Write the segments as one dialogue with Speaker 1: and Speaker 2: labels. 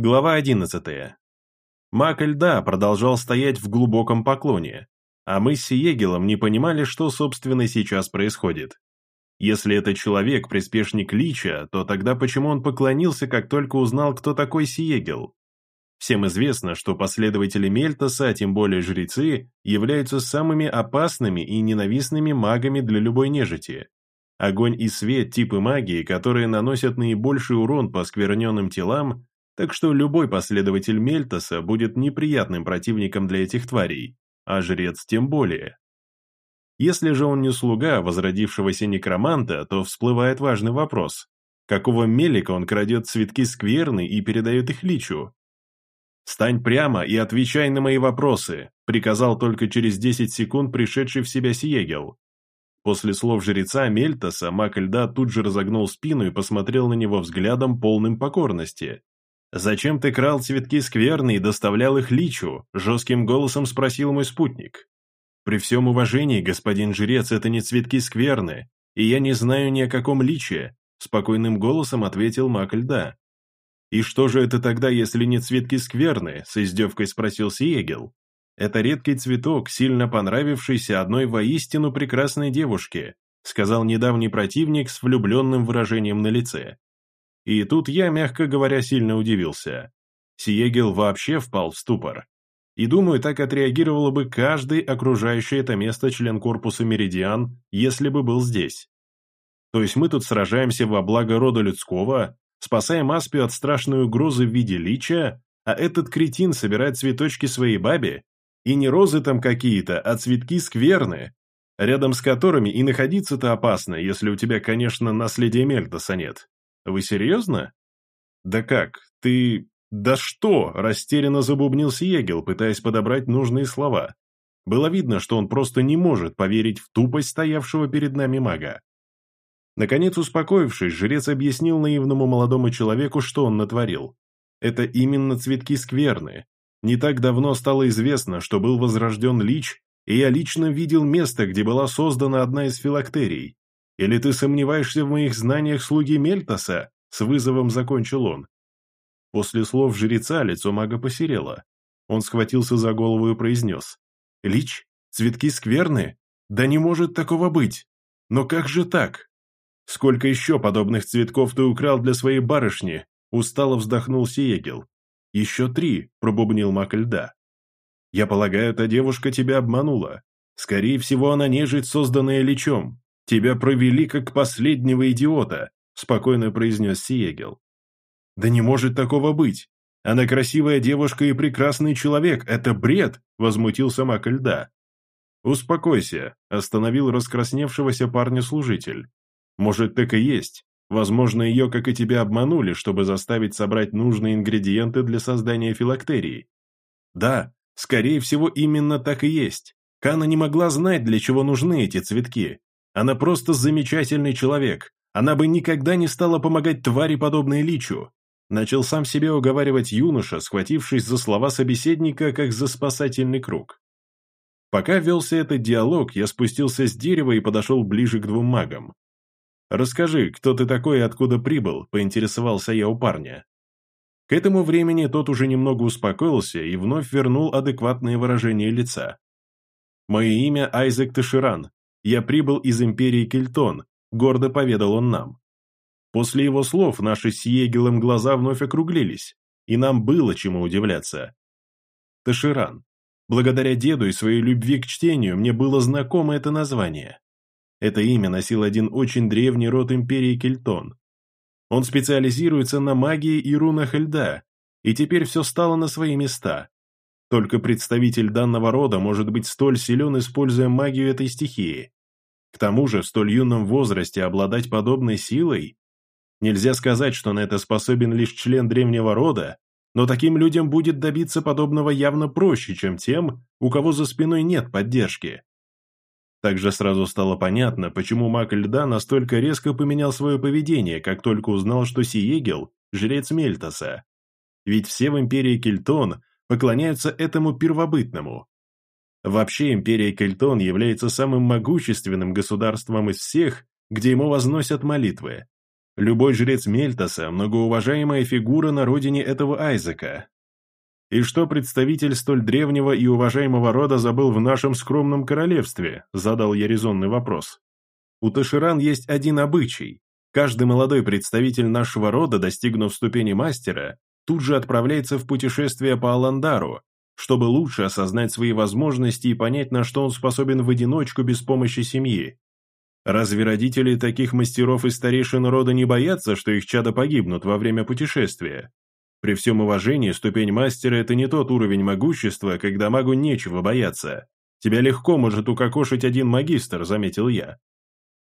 Speaker 1: Глава 11. Мак льда продолжал стоять в глубоком поклоне, а мы с Сиегелом не понимали, что, собственно, сейчас происходит. Если это человек, приспешник Лича, то тогда почему он поклонился, как только узнал, кто такой Сиегел? Всем известно, что последователи Мельтоса, а тем более жрецы, являются самыми опасными и ненавистными магами для любой нежити. Огонь и свет – типы магии, которые наносят наибольший урон по скверненным телам так что любой последователь Мельтоса будет неприятным противником для этих тварей, а жрец тем более. Если же он не слуга возродившегося некроманта, то всплывает важный вопрос. Какого мелика он крадет цветки скверны и передает их личу? «Стань прямо и отвечай на мои вопросы», приказал только через 10 секунд пришедший в себя Сиегел. После слов жреца Мельтоса маг льда тут же разогнул спину и посмотрел на него взглядом полным покорности. «Зачем ты крал цветки скверны и доставлял их личу?» – жестким голосом спросил мой спутник. «При всем уважении, господин жрец, это не цветки скверны, и я не знаю ни о каком личе», – спокойным голосом ответил маг льда. «И что же это тогда, если не цветки скверны?» – с издевкой спросил Сиегел. «Это редкий цветок, сильно понравившийся одной воистину прекрасной девушке», – сказал недавний противник с влюбленным выражением на лице. И тут я, мягко говоря, сильно удивился. Сиегел вообще впал в ступор. И думаю, так отреагировало бы каждый окружающий это место член корпуса Меридиан, если бы был здесь. То есть мы тут сражаемся во благо рода людского, спасаем Аспию от страшной угрозы в виде лича, а этот кретин собирает цветочки своей бабе, и не розы там какие-то, а цветки скверны, рядом с которыми и находиться-то опасно, если у тебя, конечно, наследия Мельтоса нет. Вы серьезно? Да как, ты... Да что? Растерянно забубнил Сиегел, пытаясь подобрать нужные слова. Было видно, что он просто не может поверить в тупость стоявшего перед нами мага. Наконец, успокоившись, жрец объяснил наивному молодому человеку, что он натворил. Это именно цветки скверны. Не так давно стало известно, что был возрожден Лич, и я лично видел место, где была создана одна из филактерий. Или ты сомневаешься в моих знаниях слуги Мельтоса?» С вызовом закончил он. После слов жреца лицо мага посерело. Он схватился за голову и произнес. «Лич, цветки скверны? Да не может такого быть! Но как же так? Сколько еще подобных цветков ты украл для своей барышни?» Устало вздохнул Сиегел. «Еще три», — пробубнил маг льда. «Я полагаю, эта девушка тебя обманула. Скорее всего, она нежить, созданная личом. «Тебя провели как последнего идиота», — спокойно произнес Сиегел. «Да не может такого быть! Она красивая девушка и прекрасный человек, это бред!» — возмутился маг льда. «Успокойся», — остановил раскрасневшегося парня служитель. «Может, так и есть. Возможно, ее, как и тебя, обманули, чтобы заставить собрать нужные ингредиенты для создания филактерии. Да, скорее всего, именно так и есть. Кана не могла знать, для чего нужны эти цветки. Она просто замечательный человек. Она бы никогда не стала помогать твари, подобной Личу. Начал сам себе уговаривать юноша, схватившись за слова собеседника, как за спасательный круг. Пока велся этот диалог, я спустился с дерева и подошел ближе к двум магам. «Расскажи, кто ты такой и откуда прибыл?» – поинтересовался я у парня. К этому времени тот уже немного успокоился и вновь вернул адекватное выражение лица. «Мое имя Айзек Таширан, «Я прибыл из империи Кельтон», — гордо поведал он нам. После его слов наши с Егелом глаза вновь округлились, и нам было чему удивляться. Таширан. Благодаря деду и своей любви к чтению мне было знакомо это название. Это имя носил один очень древний род империи Кельтон. Он специализируется на магии и рунах льда, и теперь все стало на свои места. Только представитель данного рода может быть столь силен, используя магию этой стихии. К тому же в столь юном возрасте обладать подобной силой? Нельзя сказать, что на это способен лишь член древнего рода, но таким людям будет добиться подобного явно проще, чем тем, у кого за спиной нет поддержки. Также сразу стало понятно, почему маг льда настолько резко поменял свое поведение, как только узнал, что Сиегел – жрец Мельтоса. Ведь все в империи Кельтон поклоняются этому первобытному. Вообще империя Кельтон является самым могущественным государством из всех, где ему возносят молитвы. Любой жрец Мельтаса – многоуважаемая фигура на родине этого Айзека. И что представитель столь древнего и уважаемого рода забыл в нашем скромном королевстве, задал я резонный вопрос. У Таширан есть один обычай. Каждый молодой представитель нашего рода, достигнув ступени мастера, тут же отправляется в путешествие по Аландару, чтобы лучше осознать свои возможности и понять, на что он способен в одиночку без помощи семьи. Разве родители таких мастеров и старейшин рода не боятся, что их чада погибнут во время путешествия? При всем уважении, ступень мастера – это не тот уровень могущества, когда магу нечего бояться. Тебя легко может укокошить один магистр, заметил я.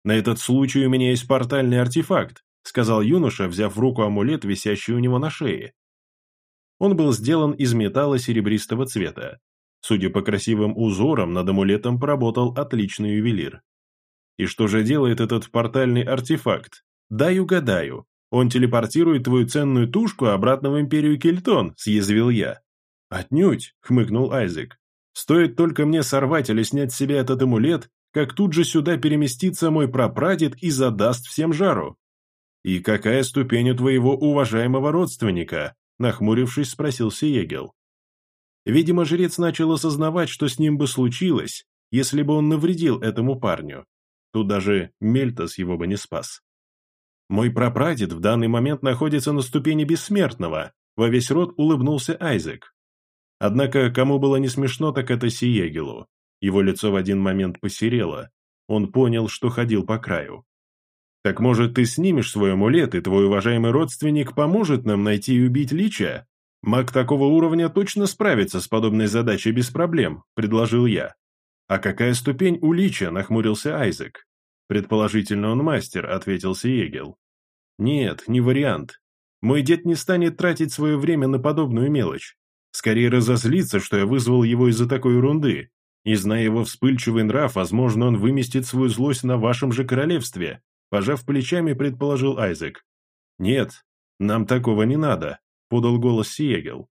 Speaker 1: На этот случай у меня есть портальный артефакт, сказал юноша, взяв в руку амулет, висящий у него на шее. Он был сделан из металла серебристого цвета. Судя по красивым узорам, над амулетом поработал отличный ювелир. И что же делает этот портальный артефакт? Дай угадаю. Он телепортирует твою ценную тушку обратно в Империю Кельтон, съязвил я. Отнюдь, хмыкнул Айзек. Стоит только мне сорвать или снять с себя этот амулет, как тут же сюда переместится мой прапрадед и задаст всем жару. «И какая ступень у твоего уважаемого родственника?» Нахмурившись, спросил Сиегел. Видимо, жрец начал осознавать, что с ним бы случилось, если бы он навредил этому парню. Тут даже Мельтас его бы не спас. «Мой прапрадед в данный момент находится на ступени бессмертного», во весь рот улыбнулся Айзек. Однако, кому было не смешно, так это Сиегелу. Его лицо в один момент посерело. Он понял, что ходил по краю. «Так, может, ты снимешь свой амулет, и твой уважаемый родственник поможет нам найти и убить Лича? Маг такого уровня точно справится с подобной задачей без проблем», — предложил я. «А какая ступень у Лича?» — нахмурился Айзек. «Предположительно, он мастер», — ответил Сиегел. «Нет, не вариант. Мой дед не станет тратить свое время на подобную мелочь. Скорее разозлится, что я вызвал его из-за такой ерунды. И зная его вспыльчивый нрав, возможно, он выместит свою злость на вашем же королевстве», — пожав плечами, предположил Айзек. «Нет, нам такого не надо», — подал голос Сиегел.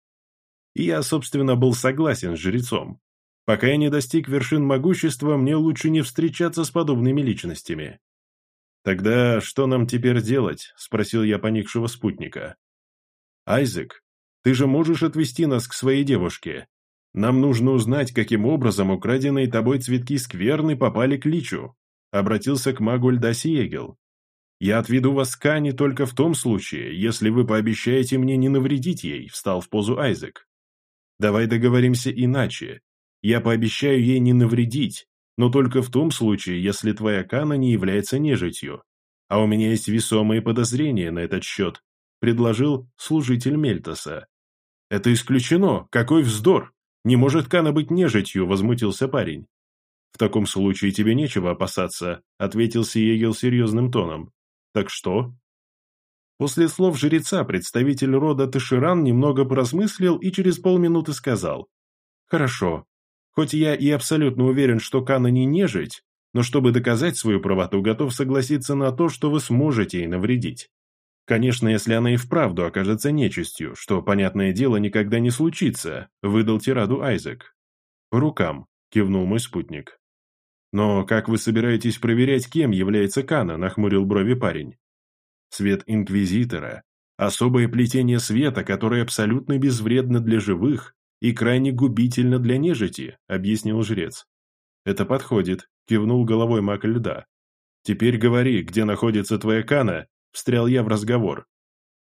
Speaker 1: И я, собственно, был согласен с жрецом. Пока я не достиг вершин могущества, мне лучше не встречаться с подобными личностями. «Тогда что нам теперь делать?» – спросил я поникшего спутника. «Айзек, ты же можешь отвести нас к своей девушке. Нам нужно узнать, каким образом украденные тобой цветки скверны попали к Личу», – обратился к магу льда Сиегел. «Я отведу вас к Ане только в том случае, если вы пообещаете мне не навредить ей», – встал в позу Айзек. «Давай договоримся иначе. Я пообещаю ей не навредить, но только в том случае, если твоя Кана не является нежитью. А у меня есть весомые подозрения на этот счет», — предложил служитель Мельтоса. «Это исключено! Какой вздор! Не может Кана быть нежитью!» — возмутился парень. «В таком случае тебе нечего опасаться», — ответил Сиегел серьезным тоном. «Так что?» После слов жреца представитель рода Таширан немного поразмыслил и через полминуты сказал. «Хорошо, Хоть я и абсолютно уверен, что Кана не нежить, но чтобы доказать свою правоту, готов согласиться на то, что вы сможете ей навредить. Конечно, если она и вправду окажется нечистью, что, понятное дело, никогда не случится, выдал тираду Айзек. По рукам, кивнул мой спутник. Но как вы собираетесь проверять, кем является Кана, нахмурил брови парень. Свет Инквизитора, особое плетение света, которое абсолютно безвредно для живых, и крайне губительно для нежити», — объяснил жрец. «Это подходит», — кивнул головой маг льда. «Теперь говори, где находится твоя Кана», — встрял я в разговор.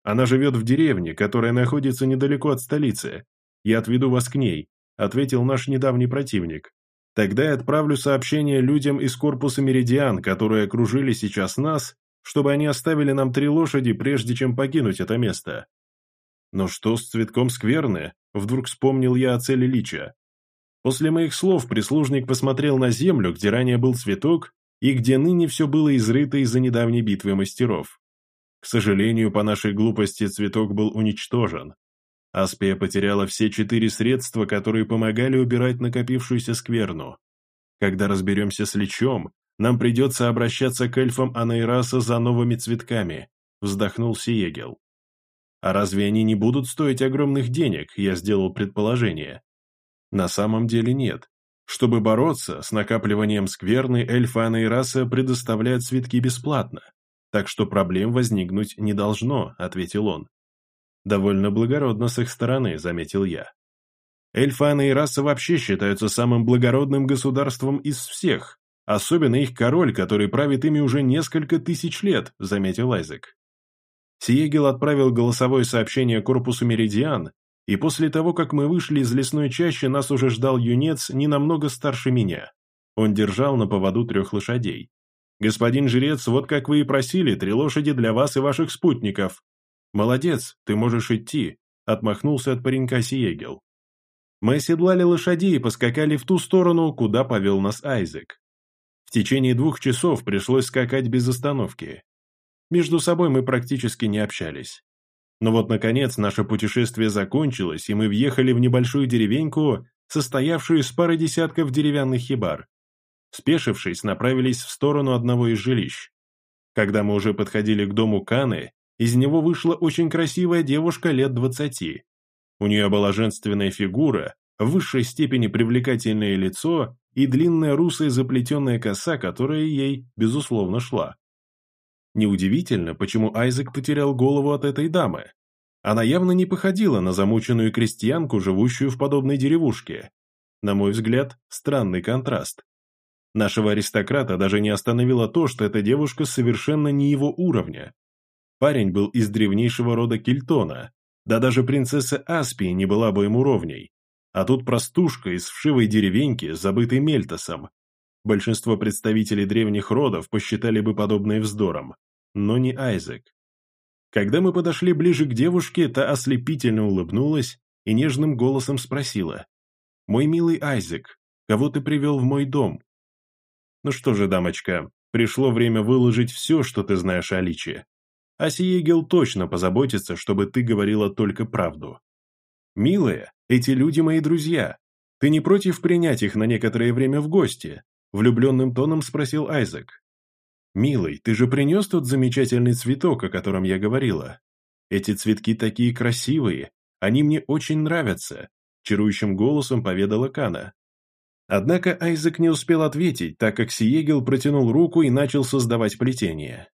Speaker 1: «Она живет в деревне, которая находится недалеко от столицы. Я отведу вас к ней», — ответил наш недавний противник. «Тогда я отправлю сообщение людям из корпуса Меридиан, которые окружили сейчас нас, чтобы они оставили нам три лошади, прежде чем покинуть это место». «Но что с цветком скверны?» Вдруг вспомнил я о цели Лича. После моих слов прислужник посмотрел на землю, где ранее был цветок, и где ныне все было изрыто из-за недавней битвы мастеров. К сожалению, по нашей глупости цветок был уничтожен. Аспия потеряла все четыре средства, которые помогали убирать накопившуюся скверну. Когда разберемся с Личом, нам придется обращаться к эльфам Анайраса за новыми цветками», — вздохнул Сиегел. А разве они не будут стоить огромных денег, я сделал предположение. На самом деле нет. Чтобы бороться с накапливанием скверны, эльфы и раса предоставляют цветки бесплатно. так что проблем возникнуть не должно», — ответил он. «Довольно благородно с их стороны», — заметил я. Эльфаны и раса вообще считаются самым благородным государством из всех, особенно их король, который правит ими уже несколько тысяч лет», — заметил Айзек. Сиегел отправил голосовое сообщение корпусу Меридиан, и после того, как мы вышли из лесной чащи, нас уже ждал юнец не намного старше меня. Он держал на поводу трех лошадей. «Господин жрец, вот как вы и просили, три лошади для вас и ваших спутников». «Молодец, ты можешь идти», — отмахнулся от паренька Сиегел. Мы оседлали лошадей и поскакали в ту сторону, куда повел нас Айзек. В течение двух часов пришлось скакать без остановки. Между собой мы практически не общались. Но вот, наконец, наше путешествие закончилось, и мы въехали в небольшую деревеньку, состоявшую из пары десятков деревянных хибар. Спешившись, направились в сторону одного из жилищ. Когда мы уже подходили к дому Каны, из него вышла очень красивая девушка лет двадцати. У нее была женственная фигура, в высшей степени привлекательное лицо и длинная русая заплетенная коса, которая ей, безусловно, шла. Неудивительно, почему Айзек потерял голову от этой дамы. Она явно не походила на замученную крестьянку, живущую в подобной деревушке. На мой взгляд, странный контраст. Нашего аристократа даже не остановило то, что эта девушка совершенно не его уровня. Парень был из древнейшего рода Кельтона, да даже принцесса Аспии не была бы ему ровней. А тут простушка из вшивой деревеньки, забытой Мельтосом. Большинство представителей древних родов посчитали бы подобное вздором, но не Айзек. Когда мы подошли ближе к девушке, та ослепительно улыбнулась и нежным голосом спросила. «Мой милый Айзек, кого ты привел в мой дом?» «Ну что же, дамочка, пришло время выложить все, что ты знаешь о Личе. А Сиегел точно позаботится, чтобы ты говорила только правду. Милая, эти люди мои друзья. Ты не против принять их на некоторое время в гости?» Влюбленным тоном спросил Айзек. «Милый, ты же принес тот замечательный цветок, о котором я говорила? Эти цветки такие красивые, они мне очень нравятся», чарующим голосом поведала Кана. Однако Айзек не успел ответить, так как Сиегел протянул руку и начал создавать плетение.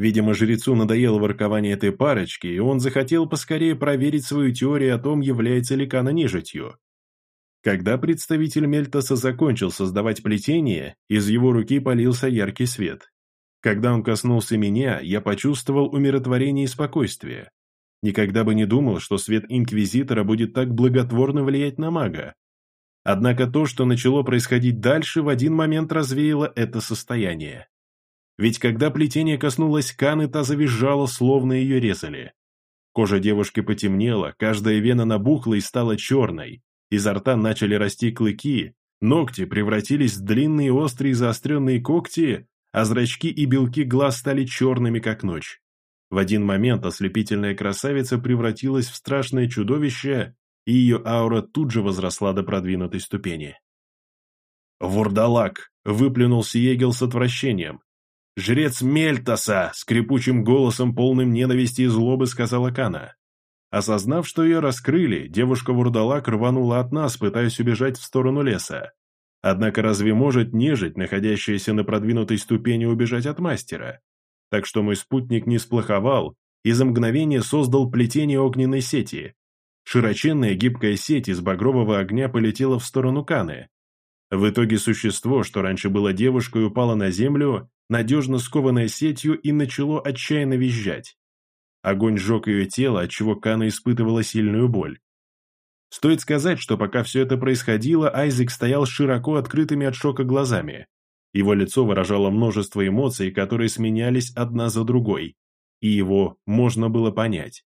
Speaker 1: Видимо, жрецу надоело воркование этой парочки, и он захотел поскорее проверить свою теорию о том, является ли Кана нежитью. Когда представитель Мельтоса закончил создавать плетение, из его руки полился яркий свет. Когда он коснулся меня, я почувствовал умиротворение и спокойствие. Никогда бы не думал, что свет Инквизитора будет так благотворно влиять на мага. Однако то, что начало происходить дальше, в один момент развеяло это состояние. Ведь когда плетение коснулось Каны, та завизжала, словно ее резали. Кожа девушки потемнела, каждая вена набухла и стала черной. Изо рта начали расти клыки, ногти превратились в длинные острые заостренные когти, а зрачки и белки глаз стали черными, как ночь. В один момент ослепительная красавица превратилась в страшное чудовище, и ее аура тут же возросла до продвинутой ступени. «Вурдалак!» — выплюнул Сиегел с отвращением. «Жрец Мельтаса!» — скрипучим голосом, полным ненависти и злобы сказала Кана. Осознав, что ее раскрыли, девушка-вурдалак рванула от нас, пытаясь убежать в сторону леса. Однако разве может нежить, находящаяся на продвинутой ступени, убежать от мастера? Так что мой спутник не сплоховал и за мгновение создал плетение огненной сети. Широченная гибкая сеть из багрового огня полетела в сторону Каны. В итоге существо, что раньше было девушкой, упало на землю, надежно скованное сетью и начало отчаянно визжать. Огонь сжег ее тело, отчего Кана испытывала сильную боль. Стоит сказать, что пока все это происходило, Айзек стоял широко открытыми от шока глазами. Его лицо выражало множество эмоций, которые сменялись одна за другой, и его можно было понять.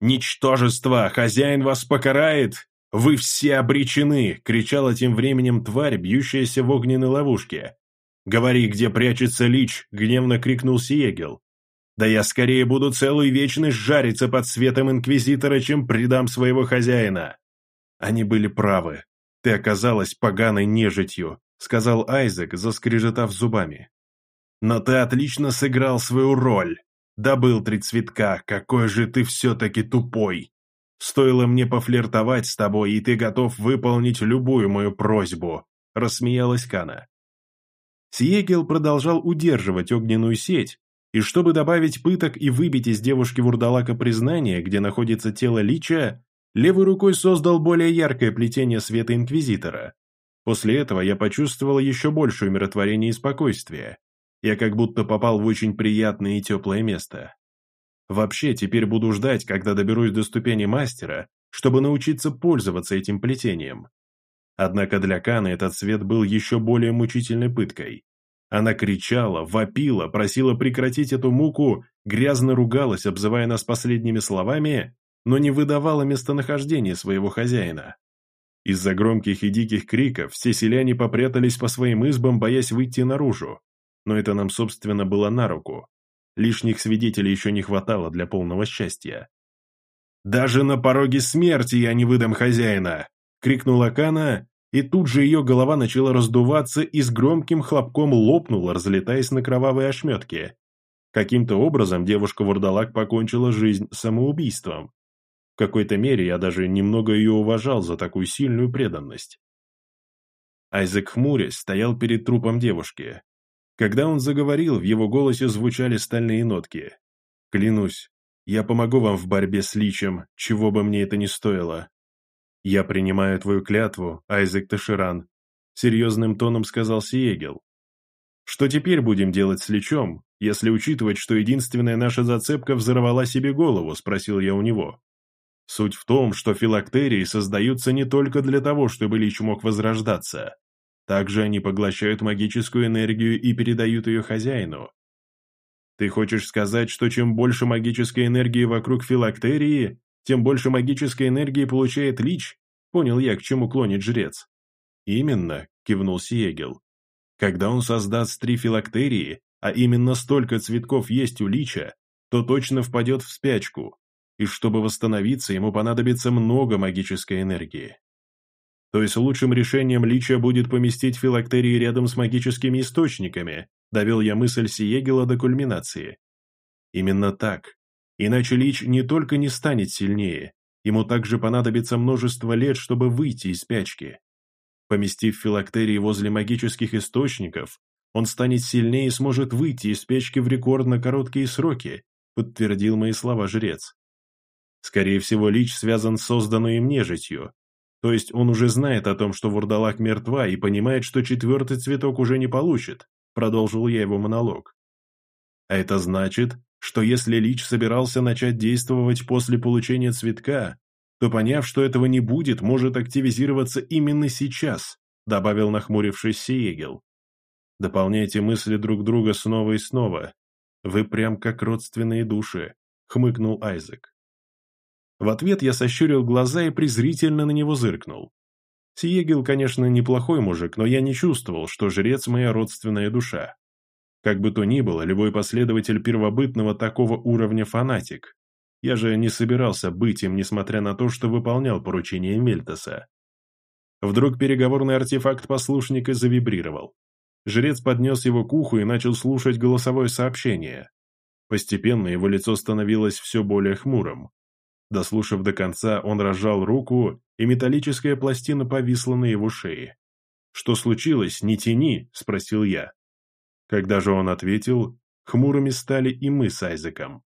Speaker 1: «Ничтожество! Хозяин вас покарает! Вы все обречены!» — кричала тем временем тварь, бьющаяся в огненной ловушке. «Говори, где прячется Лич!» — гневно крикнул Сиегел. Да я скорее буду целую вечность жариться под светом Инквизитора, чем предам своего хозяина. Они были правы. Ты оказалась поганой нежитью, сказал Айзек, заскрежетав зубами. Но ты отлично сыграл свою роль. Добыл три цветка, какой же ты все-таки тупой. Стоило мне пофлиртовать с тобой, и ты готов выполнить любую мою просьбу, рассмеялась Кана. Сиегел продолжал удерживать огненную сеть, И чтобы добавить пыток и выбить из девушки-вурдалака признание, где находится тело Лича, левой рукой создал более яркое плетение света Инквизитора. После этого я почувствовал еще больше умиротворения и спокойствия. Я как будто попал в очень приятное и теплое место. Вообще, теперь буду ждать, когда доберусь до ступени мастера, чтобы научиться пользоваться этим плетением. Однако для Каны этот свет был еще более мучительной пыткой. Она кричала, вопила, просила прекратить эту муку, грязно ругалась, обзывая нас последними словами, но не выдавала местонахождение своего хозяина. Из-за громких и диких криков все селяне попрятались по своим избам, боясь выйти наружу. Но это нам, собственно, было на руку. Лишних свидетелей еще не хватало для полного счастья. «Даже на пороге смерти я не выдам хозяина!» — крикнула Кана, и тут же ее голова начала раздуваться и с громким хлопком лопнула, разлетаясь на кровавые ошметки. Каким-то образом девушка-вурдалак покончила жизнь самоубийством. В какой-то мере я даже немного ее уважал за такую сильную преданность. Айзек хмурясь стоял перед трупом девушки. Когда он заговорил, в его голосе звучали стальные нотки. «Клянусь, я помогу вам в борьбе с личем, чего бы мне это ни стоило. «Я принимаю твою клятву, Айзек Таширан», — серьезным тоном сказал Сиегел. «Что теперь будем делать с Личом, если учитывать, что единственная наша зацепка взорвала себе голову?» — спросил я у него. Суть в том, что филактерии создаются не только для того, чтобы Лич мог возрождаться. Также они поглощают магическую энергию и передают ее хозяину. Ты хочешь сказать, что чем больше магической энергии вокруг филактерии, тем больше магической энергии получает Лич, понял я, к чему клонит жрец. Именно, кивнул Сиегел. Когда он создаст три филактерии, а именно столько цветков есть у Лича, то точно впадет в спячку, и чтобы восстановиться, ему понадобится много магической энергии. То есть лучшим решением Лича будет поместить филактерии рядом с магическими источниками, довел я мысль Сиегела до кульминации. Именно так. Иначе Лич не только не станет сильнее, ему также понадобится множество лет, чтобы выйти из спячки. Поместив филактерии возле магических источников, он станет сильнее и сможет выйти из спячки в рекордно короткие сроки, подтвердил мои слова жрец. Скорее всего, Лич связан с созданной им нежитью, то есть он уже знает о том, что Вурдалак мертва и понимает, что четвертый цветок уже не получит, продолжил я его монолог. А это значит, что если Лич собирался начать действовать после получения цветка, то, поняв, что этого не будет, может активизироваться именно сейчас, добавил нахмурившись Сиегел. Дополняйте мысли друг друга снова и снова. Вы прям как родственные души, хмыкнул Айзек. В ответ я сощурил глаза и презрительно на него зыркнул. Сиегел, конечно, неплохой мужик, но я не чувствовал, что жрец моя родственная душа. Как бы то ни было, любой последователь первобытного такого уровня фанатик. Я же не собирался быть им, несмотря на то, что выполнял поручение Мельтоса. Вдруг переговорный артефакт послушника завибрировал. Жрец поднес его к уху и начал слушать голосовое сообщение. Постепенно его лицо становилось все более хмурым. Дослушав до конца, он разжал руку, и металлическая пластина повисла на его шее. «Что случилось? Не тяни!» – спросил я. Когда же он ответил, хмурыми стали и мы с Айзеком.